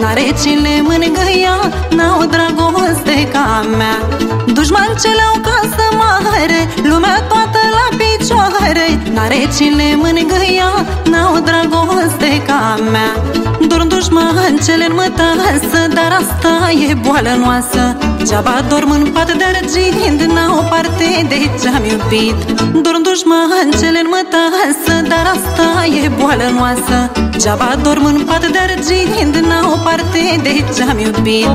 N-are cine mângâia N-au dragoste ca mea. Dușmancele au casă mare Lumea toată la picioare. N-are cine mângâia N-au dragoste ca mea. Doar dușmancele în mătasă Dar asta e boală noastră Geaba dorm în pat de argint N-au parte de ce-am iubit. Doar dușmancele în mătasă Dar asta e boală noastră Geaba dorm în pat de argint N-au parte de ce-am iubit.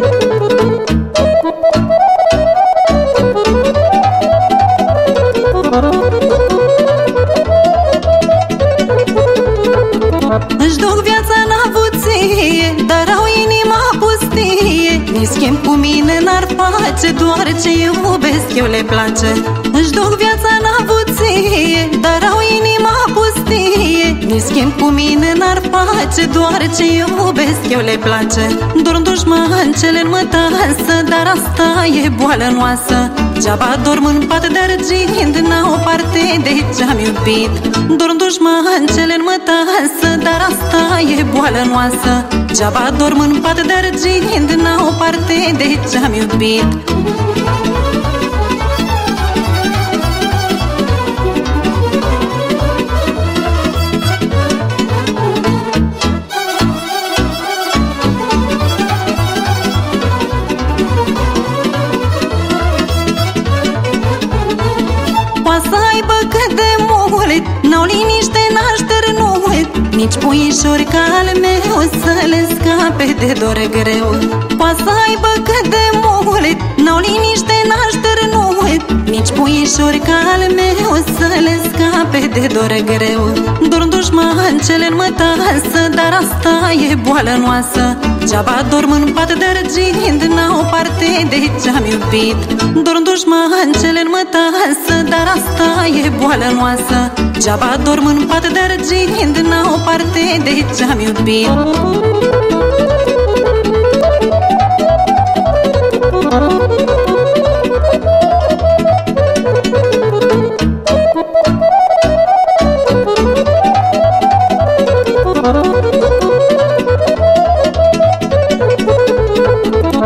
Își Mi schimb cu mine n-ar face Doar ce iubesc eu le place. Își duc viața în avuție Dar au inima pustie. Mi schimb cu mine n-ar face Doar ce iubesc eu le place. Dorm dușmancele în mătasă Dar asta e boală noastră Geaba dorm în pat de argint N-au parte de ce-am iubit. Dorm dușmancele în mătasă Dar asta e boală noastră Geaba dorm în pat de argint N-au parte de ce-am iubit liniște, naștere nu Nici puișori ca al meu Să le scape de dor greu. Poate să aibă cât de mult N-au liniște, naștere nu Nici puișori ca al meu Să le scape de dor greu. Dor dușmancele în mătasă Dar asta e boală noastră Geaba dorm în pat de argint N-au parte de ce-am iubit. Dorm dușmancele în mătasă Dar asta e boală noastră Geaba dorm în pat de argint N-au parte de ce-am iubit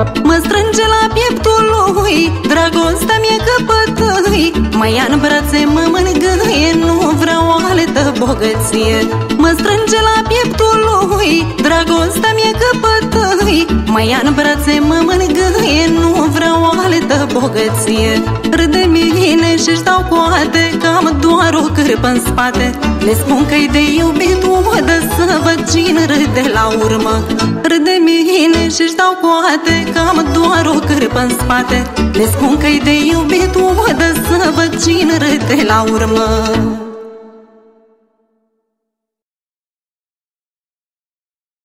Mă strânge la pieptul lui Dragostea mie căpătâi Mă ia în brațe, mă mângâie Nu vreau altă bogăție. Mă strânge la pieptul lui Dragostea mie căpătâi Mă ia în brațe, mă mângâie Nu vreau altă bogăție. Râde mine și-și dau coate Că am doar o cârpă în spate. Le spun că-i de iubit Udă să văd cine râde la urmă. Râde mine și-și dau coate Că am doar o cârpă în spate. Le spun că-i de iubit Udă să văd cine râde la urmă